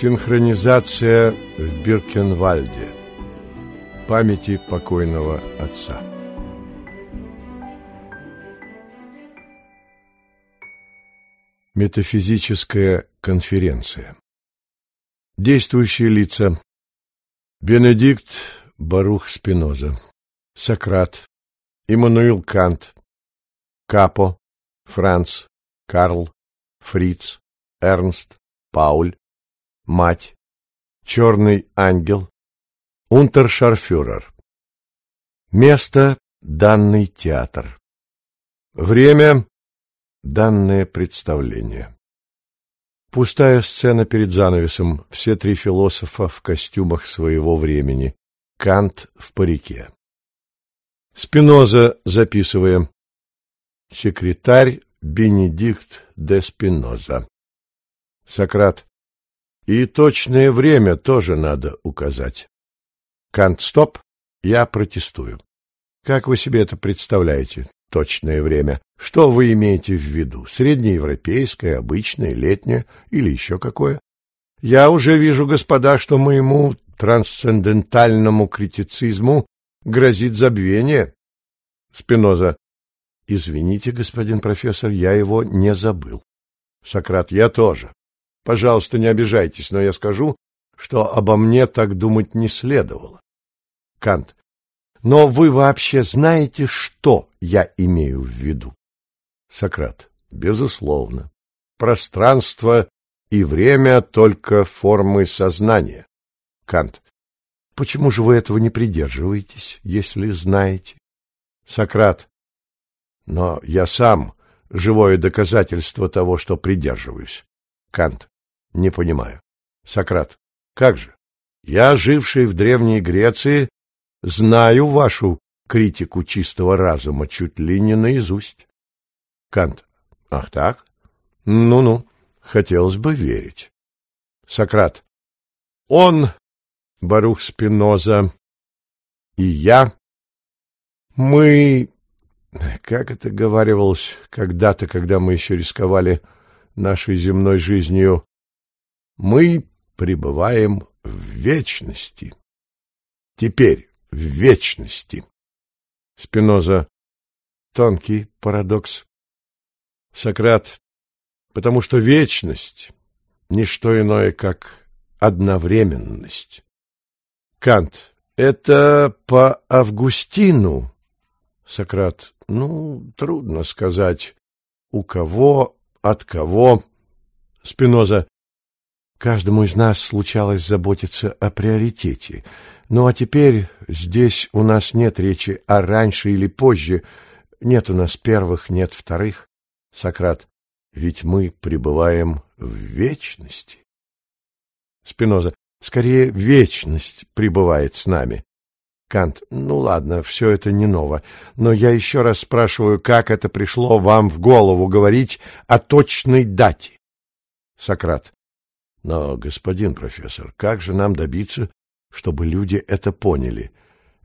Синхронизация в Биркенвальде. Памяти покойного отца. Метафизическая конференция. Действующие лица. Бенедикт Барух Спиноза. Сократ. Иммануил Кант. Капо. Франц. Карл. Фриц. Эрнст. Пауль мать, черный ангел, унтершарфюрер. Место — данный театр. Время — данное представление. Пустая сцена перед занавесом, все три философа в костюмах своего времени, Кант в парике. Спиноза, записывая. Секретарь Бенедикт де Спиноза. Сократ. И точное время тоже надо указать. Кант, стоп, я протестую. Как вы себе это представляете, точное время? Что вы имеете в виду? Среднеевропейское, обычное, летнее или еще какое? Я уже вижу, господа, что моему трансцендентальному критицизму грозит забвение. Спиноза. Извините, господин профессор, я его не забыл. Сократ. Я тоже. Пожалуйста, не обижайтесь, но я скажу, что обо мне так думать не следовало. Кант. Но вы вообще знаете, что я имею в виду? Сократ. Безусловно. Пространство и время только формы сознания. Кант. Почему же вы этого не придерживаетесь, если знаете? Сократ. Но я сам живое доказательство того, что придерживаюсь. Кант. Не понимаю. Сократ. Как же? Я, живший в Древней Греции, знаю вашу критику чистого разума чуть ли не наизусть. Кант. Ах так? Ну-ну, хотелось бы верить. Сократ. Он, Барух Спиноза, и я, мы, как это говорилось когда-то, когда мы еще рисковали нашей земной жизнью, мы пребываем в вечности. Теперь в вечности. Спиноза. Тонкий парадокс. Сократ. Потому что вечность — не что иное, как одновременность. Кант. Это по Августину. Сократ. Ну, трудно сказать, у кого, от кого. Спиноза. Каждому из нас случалось заботиться о приоритете. Ну а теперь здесь у нас нет речи о раньше или позже. Нет у нас первых, нет вторых. Сократ, ведь мы пребываем в вечности. Спиноза, скорее вечность пребывает с нами. Кант, ну ладно, все это не ново, но я еще раз спрашиваю, как это пришло вам в голову говорить о точной дате? Сократ, но, господин профессор, как же нам добиться, чтобы люди это поняли?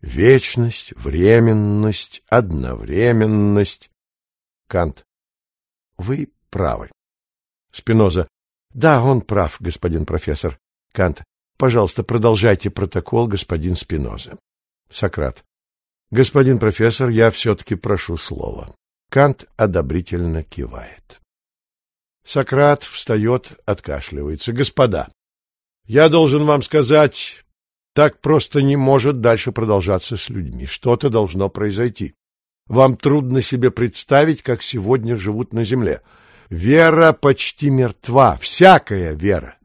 Вечность, временность, одновременность. Кант. Вы правы. Спиноза. Да, он прав, господин профессор. Кант. Пожалуйста, продолжайте протокол, господин Спиноза. Сократ. Господин профессор, я все-таки прошу слова. Кант одобрительно кивает. Сократ встает, откашливается. Господа, я должен вам сказать, так просто не может дальше продолжаться с людьми. Что-то должно произойти. Вам трудно себе представить, как сегодня живут на земле. Вера почти мертва, всякая вера.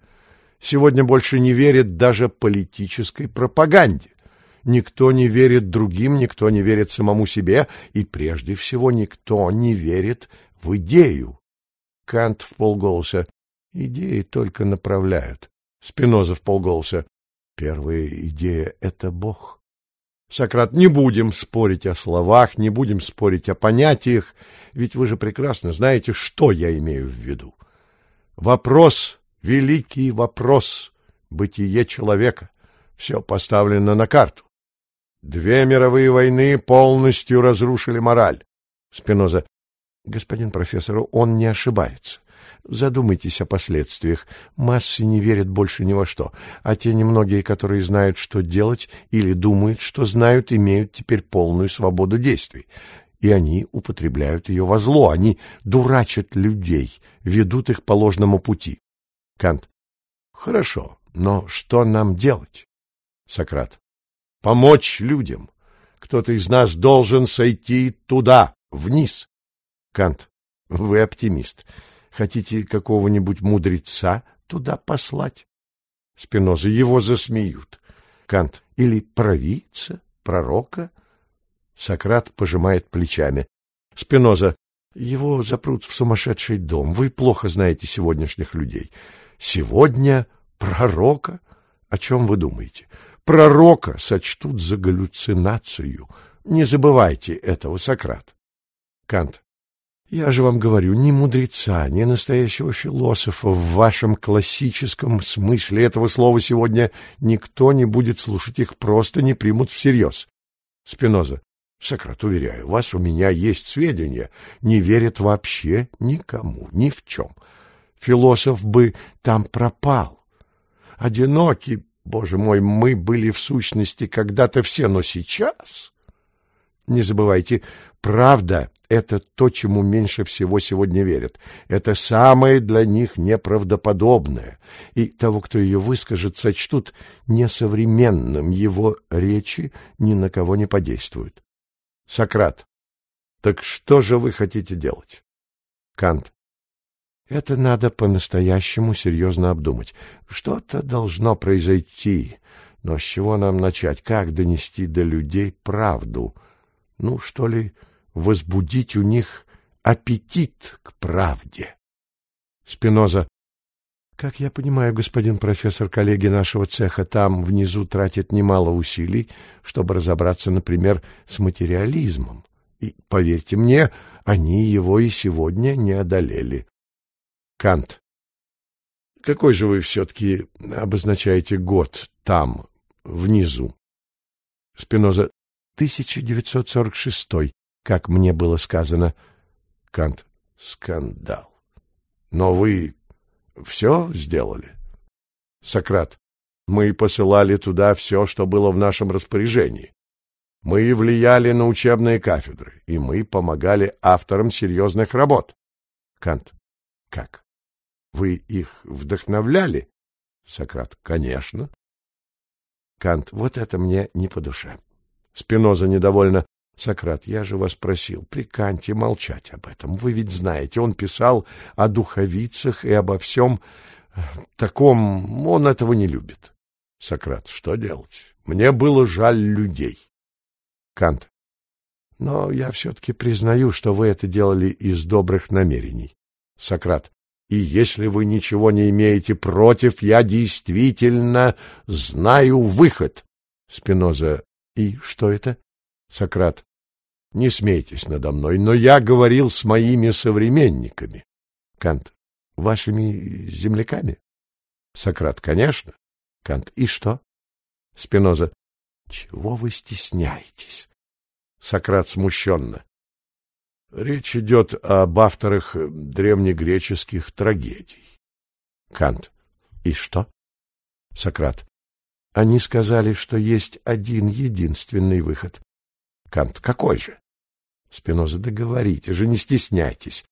Сегодня больше не верит даже политической пропаганде. Никто не верит другим, никто не верит самому себе, и прежде всего никто не верит в идею. Кант в полголоса. Идеи только направляют. Спиноза в полголоса. Первая идея — это Бог. Сократ, не будем спорить о словах, не будем спорить о понятиях, ведь вы же прекрасно знаете, что я имею в виду. Вопрос, великий вопрос, бытие человека. Все поставлено на карту. Две мировые войны полностью разрушили мораль. Спиноза, Господин профессор, он не ошибается. Задумайтесь о последствиях. Массы не верят больше ни во что, а те немногие, которые знают, что делать, или думают, что знают, имеют теперь полную свободу действий. И они употребляют ее во зло, они дурачат людей, ведут их по ложному пути. Кант. Хорошо, но что нам делать? Сократ. Помочь людям. Кто-то из нас должен сойти туда, вниз. Кант. Вы оптимист. Хотите какого-нибудь мудреца туда послать? Спиноза. Его засмеют. Кант. Или провидца, пророка? Сократ пожимает плечами. Спиноза. Его запрут в сумасшедший дом. Вы плохо знаете сегодняшних людей. Сегодня пророка? О чем вы думаете? Пророка сочтут за галлюцинацию. Не забывайте этого, Сократ. Кант. Я же вам говорю, ни мудреца, ни настоящего философа в вашем классическом смысле этого слова сегодня никто не будет слушать их, просто не примут всерьез. Спиноза. Сократ, уверяю вас, у меня есть сведения. Не верят вообще никому, ни в чем. Философ бы там пропал. Одинокий, боже мой, мы были в сущности когда-то все, но сейчас... Не забывайте, правда — это то, чему меньше всего сегодня верят. Это самое для них неправдоподобное. И того, кто ее выскажет, сочтут несовременным. Его речи ни на кого не подействуют. Сократ. Так что же вы хотите делать? Кант. Это надо по-настоящему серьезно обдумать. Что-то должно произойти. Но с чего нам начать? Как донести до людей правду? ну, что ли, возбудить у них аппетит к правде. Спиноза. Как я понимаю, господин профессор, коллеги нашего цеха там внизу тратят немало усилий, чтобы разобраться, например, с материализмом. И, поверьте мне, они его и сегодня не одолели. Кант. Какой же вы все-таки обозначаете год там, внизу? Спиноза. 1946, как мне было сказано. Кант. Скандал. Но вы все сделали? Сократ. Мы посылали туда все, что было в нашем распоряжении. Мы влияли на учебные кафедры, и мы помогали авторам серьезных работ. Кант. Как? Вы их вдохновляли? Сократ. Конечно. Кант. Вот это мне не по душе. Спиноза недовольно. Сократ, я же вас просил, приканьте молчать об этом. Вы ведь знаете, он писал о духовицах и обо всем э, таком, он этого не любит. Сократ, что делать? Мне было жаль людей. Кант, но я все-таки признаю, что вы это делали из добрых намерений. Сократ, и если вы ничего не имеете против, я действительно знаю выход. Спиноза, и что это? Сократ. Не смейтесь надо мной, но я говорил с моими современниками. Кант. Вашими земляками? Сократ. Конечно. Кант. И что? Спиноза. Чего вы стесняетесь? Сократ смущенно. Речь идет об авторах древнегреческих трагедий. Кант. И что? Сократ. Они сказали, что есть один единственный выход. Кант, какой же? Спиноза, договорите же, не стесняйтесь.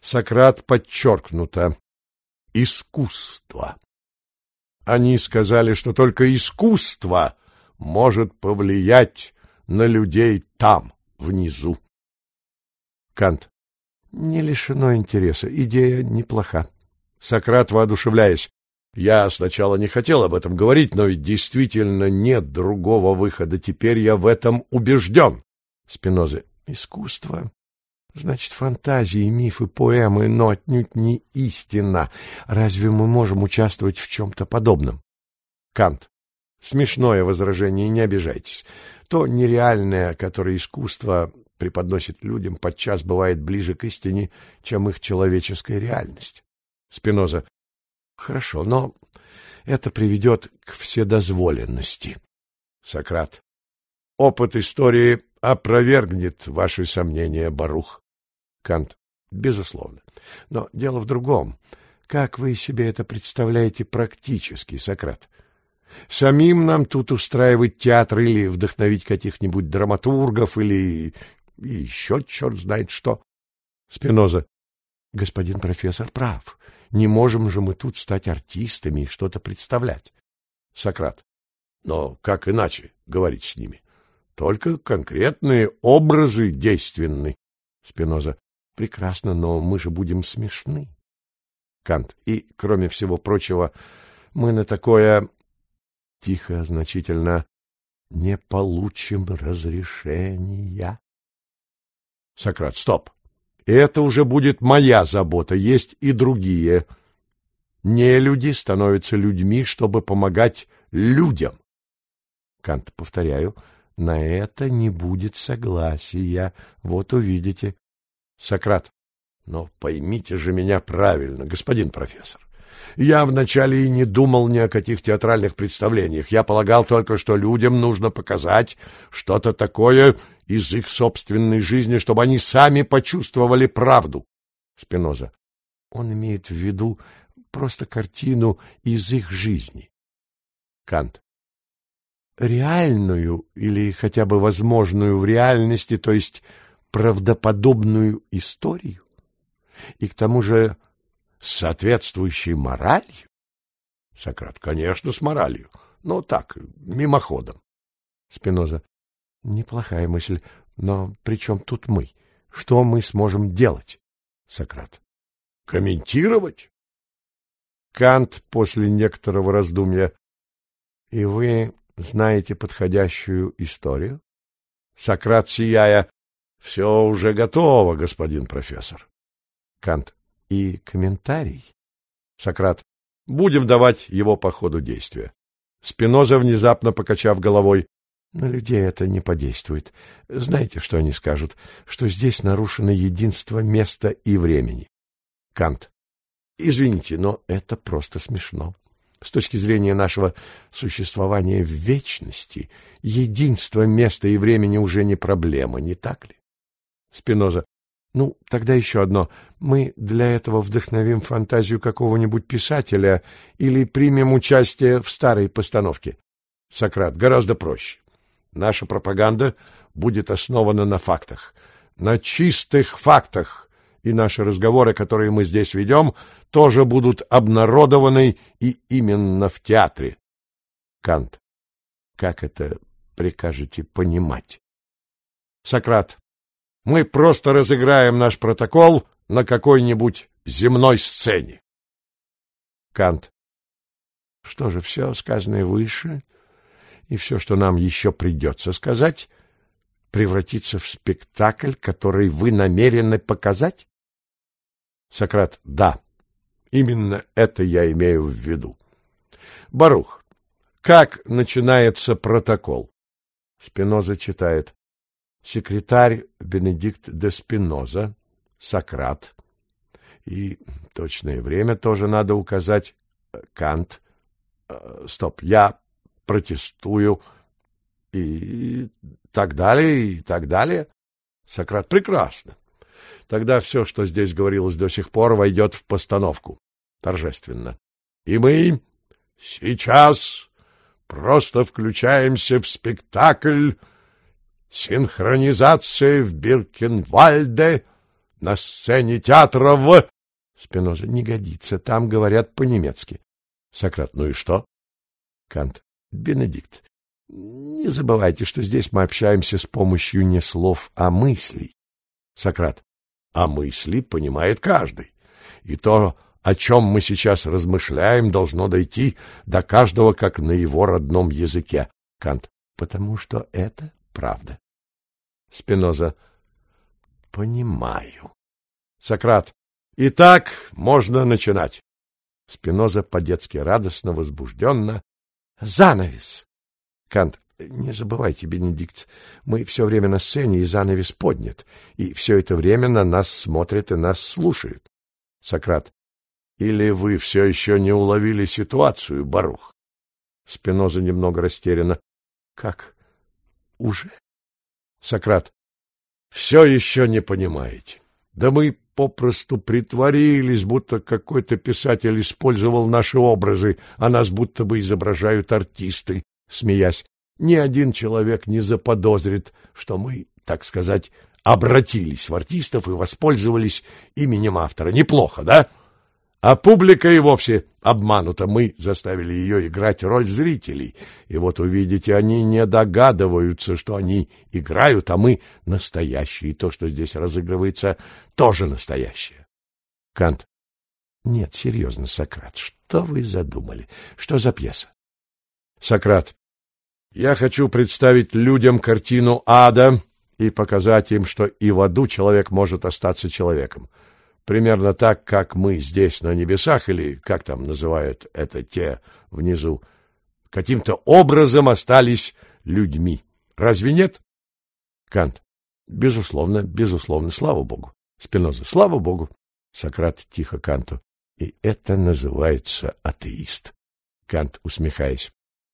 Сократ подчеркнуто. Искусство. Они сказали, что только искусство может повлиять на людей там, внизу. Кант. Не лишено интереса. Идея неплоха. Сократ, воодушевляясь. Я сначала не хотел об этом говорить, но ведь действительно нет другого выхода. Теперь я в этом убежден. Спиноза. Искусство. Значит, фантазии, мифы, поэмы, но отнюдь не истина. Разве мы можем участвовать в чем-то подобном? Кант. Смешное возражение, не обижайтесь. То нереальное, которое искусство преподносит людям, подчас бывает ближе к истине, чем их человеческая реальность. Спиноза. Хорошо, но это приведет к вседозволенности. Сократ. Опыт истории опровергнет ваши сомнения, Барух. Кант. Безусловно. Но дело в другом. Как вы себе это представляете практически, Сократ? Самим нам тут устраивать театр или вдохновить каких-нибудь драматургов или еще черт знает что. Спиноза. Господин профессор прав. Не можем же мы тут стать артистами и что-то представлять. Сократ. Но как иначе говорить с ними? Только конкретные образы действенны. Спиноза. Прекрасно, но мы же будем смешны. Кант. И, кроме всего прочего, мы на такое тихо, значительно не получим разрешения. Сократ. Стоп. Это уже будет моя забота, есть и другие. Не люди становятся людьми, чтобы помогать людям. Кант, повторяю, на это не будет согласия. Вот увидите. Сократ. Но поймите же меня правильно, господин профессор. Я вначале и не думал ни о каких театральных представлениях. Я полагал только, что людям нужно показать что-то такое из их собственной жизни, чтобы они сами почувствовали правду. Спиноза. Он имеет в виду просто картину из их жизни. Кант. Реальную или хотя бы возможную в реальности, то есть правдоподобную историю? И к тому же с соответствующей моралью? Сократ, конечно, с моралью, но так, мимоходом. Спиноза, неплохая мысль, но при чем тут мы? Что мы сможем делать? Сократ, комментировать? Кант после некоторого раздумья. И вы знаете подходящую историю? Сократ, сияя, все уже готово, господин профессор. Кант, и комментарий. Сократ. Будем давать его по ходу действия. Спиноза, внезапно покачав головой. На людей это не подействует. Знаете, что они скажут? Что здесь нарушено единство места и времени. Кант. Извините, но это просто смешно. С точки зрения нашего существования в вечности, единство места и времени уже не проблема, не так ли? Спиноза. Ну, тогда еще одно. Мы для этого вдохновим фантазию какого-нибудь писателя или примем участие в старой постановке. Сократ, гораздо проще. Наша пропаганда будет основана на фактах. На чистых фактах. И наши разговоры, которые мы здесь ведем, тоже будут обнародованы и именно в театре. Кант. Как это прикажете понимать? Сократ. Мы просто разыграем наш протокол на какой-нибудь земной сцене. Кант. Что же, все сказанное выше и все, что нам еще придется сказать, превратится в спектакль, который вы намерены показать? Сократ. Да, именно это я имею в виду. Барух. Как начинается протокол? Спиноза читает секретарь Бенедикт де Спиноза, Сократ, и точное время тоже надо указать, Кант. Э, стоп, я протестую, и так далее, и так далее. Сократ, прекрасно. Тогда все, что здесь говорилось до сих пор, войдет в постановку. Торжественно. И мы сейчас просто включаемся в спектакль Синхронизация в Биркенвальде на сцене театра в... Спиноза не годится, там говорят по-немецки. Сократ, ну и что? Кант, Бенедикт, не забывайте, что здесь мы общаемся с помощью не слов, а мыслей. Сократ, а мысли понимает каждый. И то, о чем мы сейчас размышляем, должно дойти до каждого как на его родном языке. Кант, потому что это правда. Спиноза. Понимаю. Сократ. Итак, можно начинать. Спиноза по-детски радостно, возбужденно. Занавес. Кант. Не забывайте, Бенедикт, мы все время на сцене, и занавес поднят, и все это время на нас смотрят и нас слушают. Сократ. Или вы все еще не уловили ситуацию, Барух? Спиноза немного растеряна. Как? Уже? Сократ. Все еще не понимаете. Да мы попросту притворились, будто какой-то писатель использовал наши образы, а нас будто бы изображают артисты, смеясь. Ни один человек не заподозрит, что мы, так сказать, обратились в артистов и воспользовались именем автора. Неплохо, да? А публика и вовсе обманута. Мы заставили ее играть роль зрителей. И вот увидите, они не догадываются, что они играют, а мы настоящие. И то, что здесь разыгрывается, тоже настоящее. Кант. Нет, серьезно, Сократ, что вы задумали? Что за пьеса? Сократ. Я хочу представить людям картину ада и показать им, что и в аду человек может остаться человеком примерно так, как мы здесь на небесах, или как там называют это те внизу, каким-то образом остались людьми. Разве нет? Кант. Безусловно, безусловно, слава Богу. Спиноза. Слава Богу. Сократ тихо Канту. И это называется атеист. Кант, усмехаясь.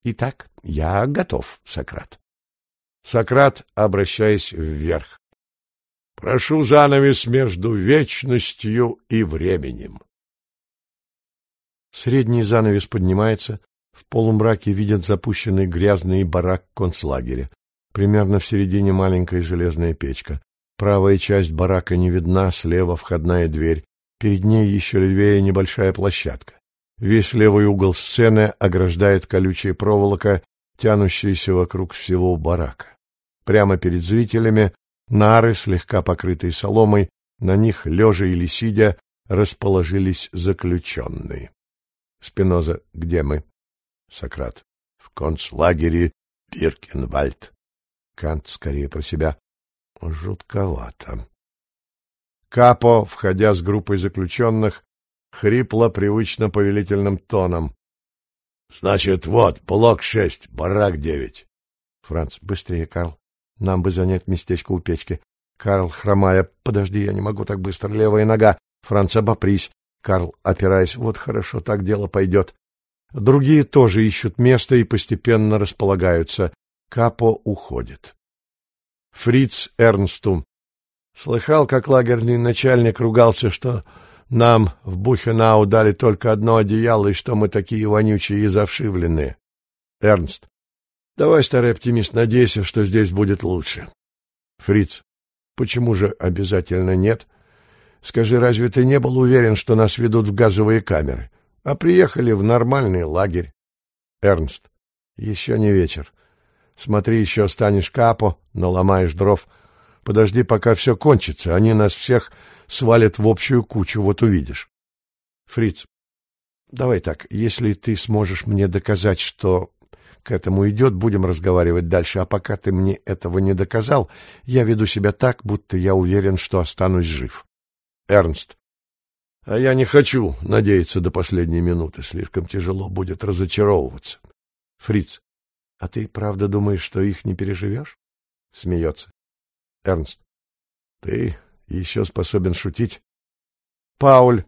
Итак, я готов, Сократ. Сократ, обращаясь вверх. Прошу занавес между вечностью и временем. Средний занавес поднимается, в полумраке видят запущенный грязный барак концлагеря. Примерно в середине маленькая железная печка. Правая часть барака не видна, слева входная дверь. Перед ней еще левее небольшая площадка. Весь левый угол сцены ограждает колючая проволока, тянущаяся вокруг всего барака. Прямо перед зрителями Нары, слегка покрытые соломой, на них, лежа или сидя, расположились заключенные. Спиноза, где мы? Сократ. В концлагере Биркенвальд. Кант скорее про себя. Жутковато. Капо, входя с группой заключенных, хрипло привычно повелительным тоном. — Значит, вот, блок шесть, барак девять. Франц, быстрее, Карл. Нам бы занять местечко у печки. Карл, хромая, подожди, я не могу так быстро, левая нога. Франц, обопрись. Карл, опираясь, вот хорошо, так дело пойдет. Другие тоже ищут место и постепенно располагаются. Капо уходит. Фриц Эрнсту. Слыхал, как лагерный начальник ругался, что нам в Бухенау дали только одно одеяло и что мы такие вонючие и завшивленные. Эрнст. Давай, старый оптимист, надейся, что здесь будет лучше. Фриц, почему же обязательно нет? Скажи, разве ты не был уверен, что нас ведут в газовые камеры? А приехали в нормальный лагерь. Эрнст, еще не вечер. Смотри, еще станешь капо, наломаешь дров. Подожди, пока все кончится, они нас всех свалят в общую кучу, вот увидишь. Фриц, давай так, если ты сможешь мне доказать, что к этому идет, будем разговаривать дальше, а пока ты мне этого не доказал, я веду себя так, будто я уверен, что останусь жив. Эрнст. А я не хочу надеяться до последней минуты, слишком тяжело будет разочаровываться. Фриц. А ты правда думаешь, что их не переживешь? Смеется. Эрнст. Ты еще способен шутить? Пауль.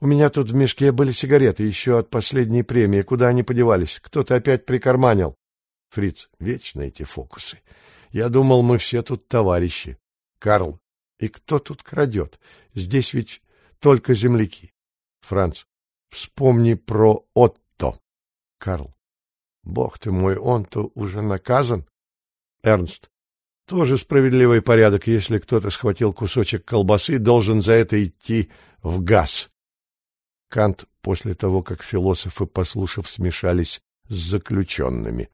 У меня тут в мешке были сигареты еще от последней премии. Куда они подевались? Кто-то опять прикарманил. Фриц, вечно эти фокусы. Я думал, мы все тут товарищи. Карл, и кто тут крадет? Здесь ведь только земляки. Франц, вспомни про Отто. Карл, бог ты мой, он-то уже наказан. Эрнст, тоже справедливый порядок. Если кто-то схватил кусочек колбасы, должен за это идти в газ. Кант после того, как философы, послушав, смешались с заключенными.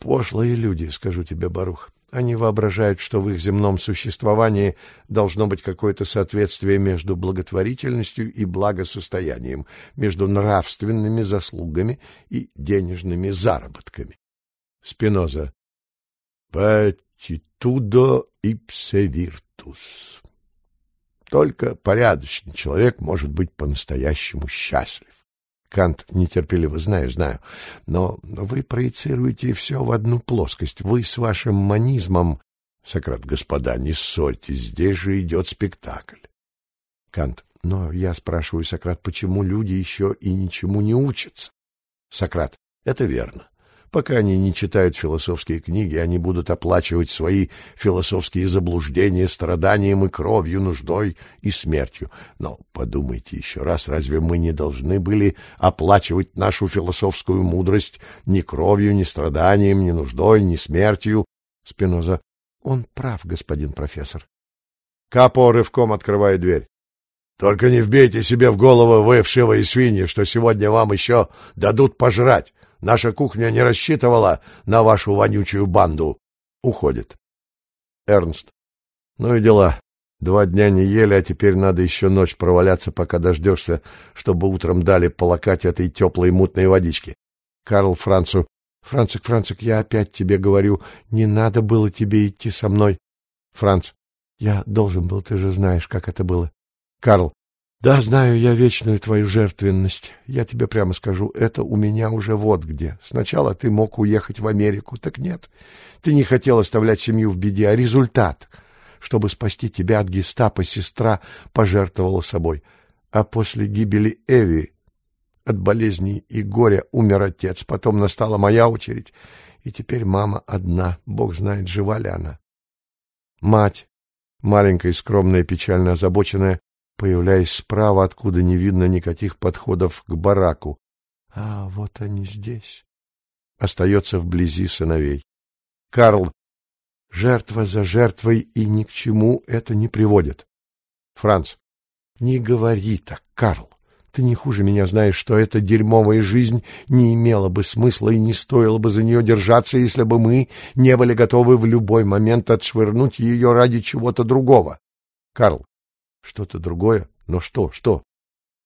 Пошлые люди, скажу тебе, Барух. Они воображают, что в их земном существовании должно быть какое-то соответствие между благотворительностью и благосостоянием, между нравственными заслугами и денежными заработками. Спиноза. Patitudo ipse virtus. Только порядочный человек может быть по-настоящему счастлив. Кант нетерпеливо, знаю, знаю, но вы проецируете все в одну плоскость. Вы с вашим манизмом... Сократ, господа, не ссорьтесь, здесь же идет спектакль. Кант, но я спрашиваю, Сократ, почему люди еще и ничему не учатся? Сократ, это верно. Пока они не читают философские книги, они будут оплачивать свои философские заблуждения страданием и кровью, нуждой и смертью. Но подумайте еще раз, разве мы не должны были оплачивать нашу философскую мудрость ни кровью, ни страданием, ни нуждой, ни смертью? Спиноза. Он прав, господин профессор. Капо рывком открывает дверь. Только не вбейте себе в голову, вы вшивые свиньи, что сегодня вам еще дадут пожрать. Наша кухня не рассчитывала на вашу вонючую банду. Уходит. Эрнст. Ну и дела. Два дня не ели, а теперь надо еще ночь проваляться, пока дождешься, чтобы утром дали полакать этой теплой мутной водички. Карл Францу. Францик, Францик, я опять тебе говорю, не надо было тебе идти со мной. Франц. Я должен был, ты же знаешь, как это было. Карл. Да, знаю я вечную твою жертвенность. Я тебе прямо скажу, это у меня уже вот где. Сначала ты мог уехать в Америку, так нет. Ты не хотел оставлять семью в беде, а результат. Чтобы спасти тебя от гестапо, сестра пожертвовала собой. А после гибели Эви от болезней и горя умер отец. Потом настала моя очередь, и теперь мама одна. Бог знает, жива ли она. Мать, маленькая, скромная, печально озабоченная, появляясь справа, откуда не видно никаких подходов к бараку. А вот они здесь. Остается вблизи сыновей. Карл. Жертва за жертвой, и ни к чему это не приводит. Франц. Не говори так, Карл. Ты не хуже меня знаешь, что эта дерьмовая жизнь не имела бы смысла и не стоило бы за нее держаться, если бы мы не были готовы в любой момент отшвырнуть ее ради чего-то другого. Карл. Что-то другое? Но что, что?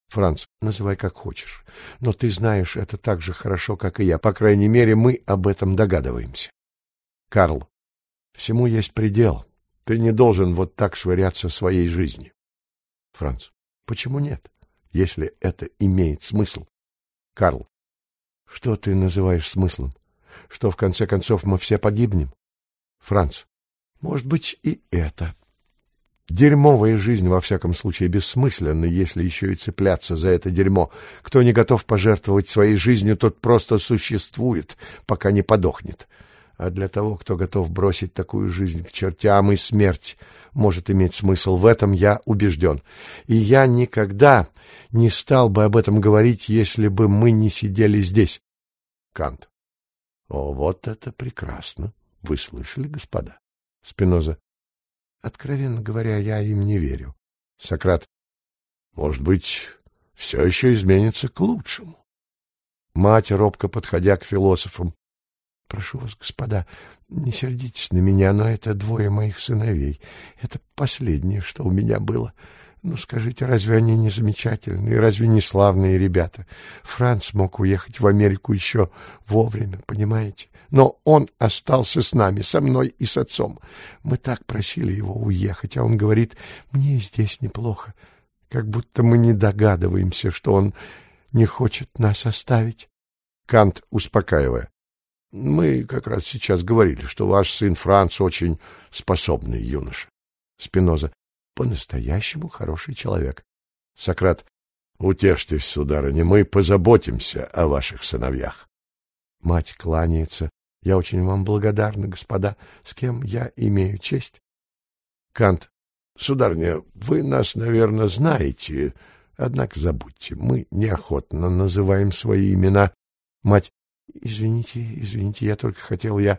Франц, называй как хочешь. Но ты знаешь это так же хорошо, как и я. По крайней мере, мы об этом догадываемся. Карл, всему есть предел. Ты не должен вот так швыряться своей жизнью. Франц, почему нет, если это имеет смысл? Карл, что ты называешь смыслом? Что в конце концов мы все погибнем? Франц, может быть и это. Дерьмовая жизнь, во всяком случае, бессмысленна, если еще и цепляться за это дерьмо. Кто не готов пожертвовать своей жизнью, тот просто существует, пока не подохнет. А для того, кто готов бросить такую жизнь к чертям, и смерть может иметь смысл. В этом я убежден. И я никогда не стал бы об этом говорить, если бы мы не сидели здесь. Кант. О, вот это прекрасно. Вы слышали, господа? Спиноза. Откровенно говоря, я им не верю. Сократ. Может быть, все еще изменится к лучшему. Мать, робко подходя к философам. Прошу вас, господа, не сердитесь на меня, но это двое моих сыновей. Это последнее, что у меня было. Ну, скажите, разве они не замечательные, разве не славные ребята? Франц мог уехать в Америку еще вовремя, понимаете? Но он остался с нами, со мной и с отцом. Мы так просили его уехать, а он говорит, мне здесь неплохо. Как будто мы не догадываемся, что он не хочет нас оставить. Кант, успокаивая. Мы как раз сейчас говорили, что ваш сын Франц очень способный юноша. Спиноза по-настоящему хороший человек. Сократ. Утешьтесь, сударыня, мы позаботимся о ваших сыновьях. Мать кланяется. Я очень вам благодарна, господа, с кем я имею честь. Кант. Сударыня, вы нас, наверное, знаете, однако забудьте, мы неохотно называем свои имена. Мать. Извините, извините, я только хотел, я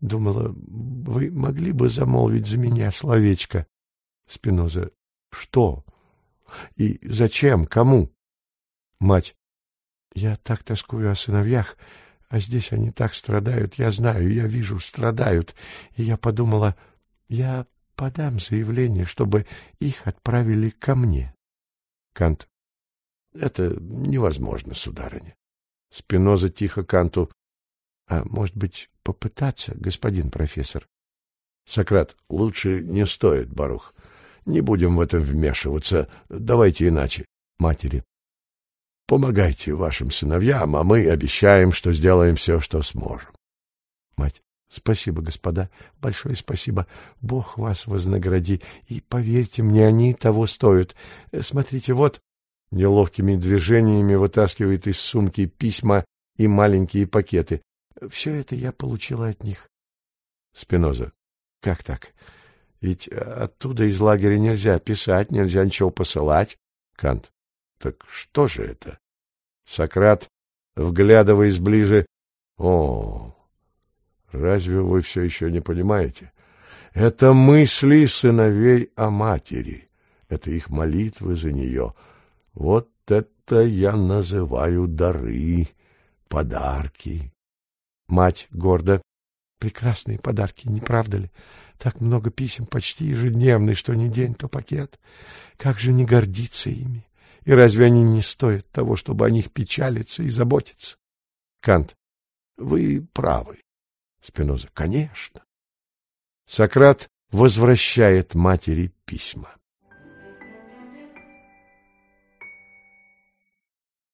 думала, вы могли бы замолвить за меня словечко. Спиноза. Что? И зачем? Кому? Мать. Я так тоскую о сыновьях, а здесь они так страдают. Я знаю, я вижу, страдают. И я подумала, я подам заявление, чтобы их отправили ко мне. Кант. Это невозможно, сударыня. Спиноза тихо Канту. А может быть, попытаться, господин профессор? Сократ. Лучше не стоит, Барух. Не будем в это вмешиваться. Давайте иначе. Матери. Помогайте вашим сыновьям, а мы обещаем, что сделаем все, что сможем. Мать. Спасибо, господа, большое спасибо. Бог вас вознагради. И поверьте мне, они того стоят. Смотрите, вот... Неловкими движениями вытаскивает из сумки письма и маленькие пакеты. Все это я получила от них. Спиноза. Как так? Ведь оттуда из лагеря нельзя писать, нельзя ничего посылать. Кант. Так что же это? Сократ, вглядываясь ближе. О, разве вы все еще не понимаете? Это мысли сыновей о матери. Это их молитвы за нее. Вот это я называю дары, подарки. Мать гордо. Прекрасные подарки, не правда ли? Так много писем, почти ежедневный, что ни день, то пакет. Как же не гордиться ими? И разве они не стоят того, чтобы о них печалиться и заботиться? Кант. Вы правы. Спиноза. Конечно. Сократ возвращает матери письма.